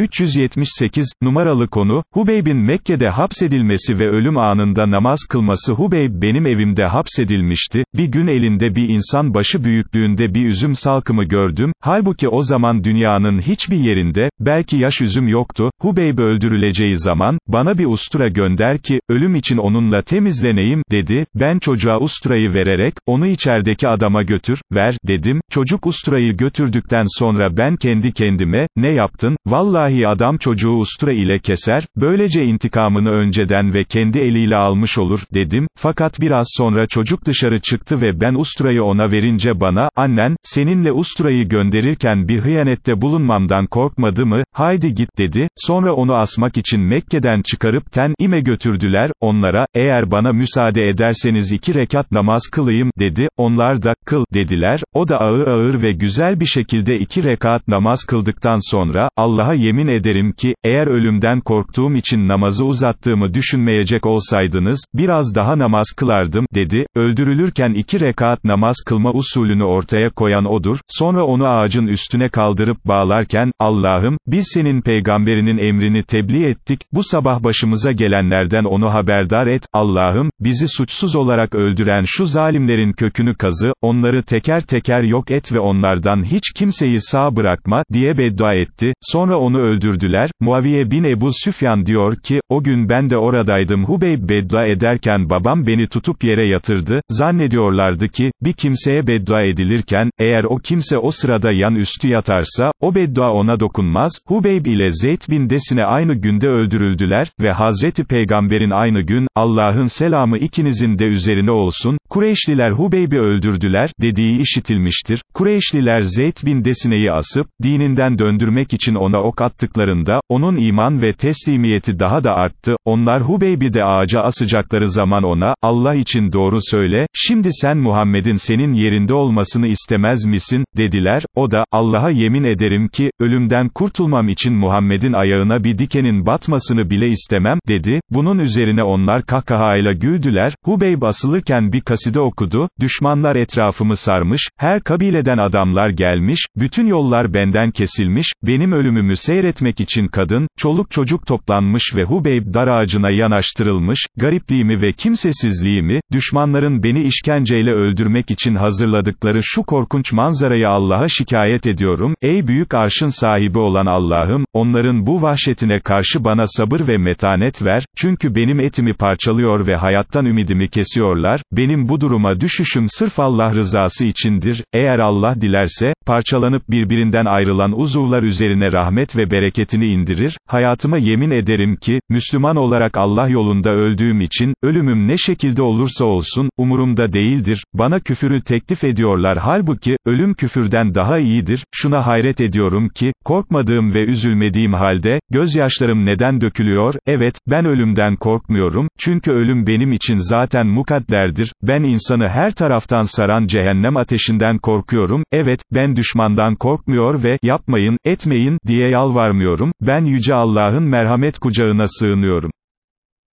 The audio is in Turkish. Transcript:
378, numaralı konu, Hubeyb'in Mekke'de hapsedilmesi ve ölüm anında namaz kılması. Hubeyb benim evimde hapsedilmişti, bir gün elinde bir insan başı büyüklüğünde bir üzüm salkımı gördüm, halbuki o zaman dünyanın hiçbir yerinde, belki yaş üzüm yoktu, Hubeyb öldürüleceği zaman, bana bir ustura gönder ki, ölüm için onunla temizleneyim, dedi, ben çocuğa usturayı vererek, onu içerideki adama götür, ver, dedim, çocuk usturayı götürdükten sonra ben kendi kendime, ne yaptın, vallahi adam çocuğu ustura ile keser, böylece intikamını önceden ve kendi eliyle almış olur, dedim, fakat biraz sonra çocuk dışarı çıktı ve ben usturayı ona verince bana, annen, seninle usturayı gönderirken bir hıyanette bulunmamdan korkmadı mı, haydi git dedi, sonra onu asmak için Mekke'den çıkarıp Ten'ime götürdüler, onlara, eğer bana müsaade ederseniz iki rekat namaz kılayım, dedi, onlar da, kıl, dediler, o da ağır ağır ve güzel bir şekilde iki rekat namaz kıldıktan sonra, Allah'a yemin ederim ki, eğer ölümden korktuğum için namazı uzattığımı düşünmeyecek olsaydınız, biraz daha namaz kılardım, dedi, öldürülürken iki rekat namaz kılma usulünü ortaya koyan odur, sonra onu ağacın üstüne kaldırıp bağlarken, Allah'ım, biz senin peygamberinin emrini tebliğ ettik, bu sabah başımıza gelenlerden onu haberdar et, Allah'ım, bizi suçsuz olarak öldüren şu zalimlerin kökünü kazı, onları teker teker yok et ve onlardan hiç kimseyi sağ bırakma, diye beddua etti, sonra onu öldürdüler, Muaviye bin Ebu Süfyan diyor ki, o gün ben de oradaydım. Hubeyb beddua ederken babam beni tutup yere yatırdı, zannediyorlardı ki, bir kimseye beddua edilirken, eğer o kimse o sırada yan üstü yatarsa, o beddua ona dokunmaz, Hubeyb ile Zeyd bin Desine aynı günde öldürüldüler, ve Hazreti Peygamberin aynı gün, Allah'ın selamı ikinizin de üzerine olsun, Kureyşliler Hubeyb'i öldürdüler, dediği işitilmiştir, Kureyşliler Zeyd bin Desine'yi asıp, dininden döndürmek için ona ok attıklarında, onun iman ve teslimiyeti daha da arttı, onlar Hubeyb'i de ağaca asacakları zaman ona, Allah için doğru söyle, şimdi sen Muhammed'in senin yerinde olmasını istemez misin, dediler, o da, Allah'a yemin ederim ki, ölümden kurtulmam için Muhammed'in ayağına bir dikenin batmasını bile istemem, dedi, bunun üzerine onlar kahkahayla güldüler, Hubeyb asılırken bir kaside okudu, düşmanlar etrafımı sarmış, her kabileden adamlar gelmiş, bütün yollar benden kesilmiş, benim ölümümü seyretmek için kadın, çoluk çocuk toplanmış ve Hubeyb dar ağacına yanaştırılmış, garipliğimi ve kimsesizliğimi, düşmanların beni işkenceyle öldürmek için hazırladıkları şu korkunç manzarayı Allah'a şikayet ediyorum, ey büyük arşın sahibi olan Allah'ım, onların bu vahşetine karşı bana sabır ve metanet ver, çünkü benim etimi parçalıyor ve hayattan ümidimi kesiyorlar, benim bu duruma düşüşüm sırf Allah rızası içindir, eğer Allah dilerse, parçalanıp birbirinden ayrılan uzuvlar üzerine rahmet ve bereketini indirir, hayatıma yemin ederim ki, Müslüman olarak Allah yolunda öldüğüm için, ölümüm ne şekilde olursa olsun, umurumda değildir, bana küfürü teklif ediyorlar. Halbuki, ölüm küfürden daha iyidir, şuna hayret ediyorum ki, korkmadığım ve üzülmediğim halde, gözyaşlarım neden dökülüyor, evet, ben ölümden korkmuyorum, çünkü ölüm benim için zaten mukadderdir, ben insanı her taraftan saran cehennem ateşinden korkuyorum, evet, ben düşmandan korkmuyor ve, yapmayın, etmeyin, diye yalvarmıyorum, ben Yüce Allah'ın merhamet kucağına sığınıyorum.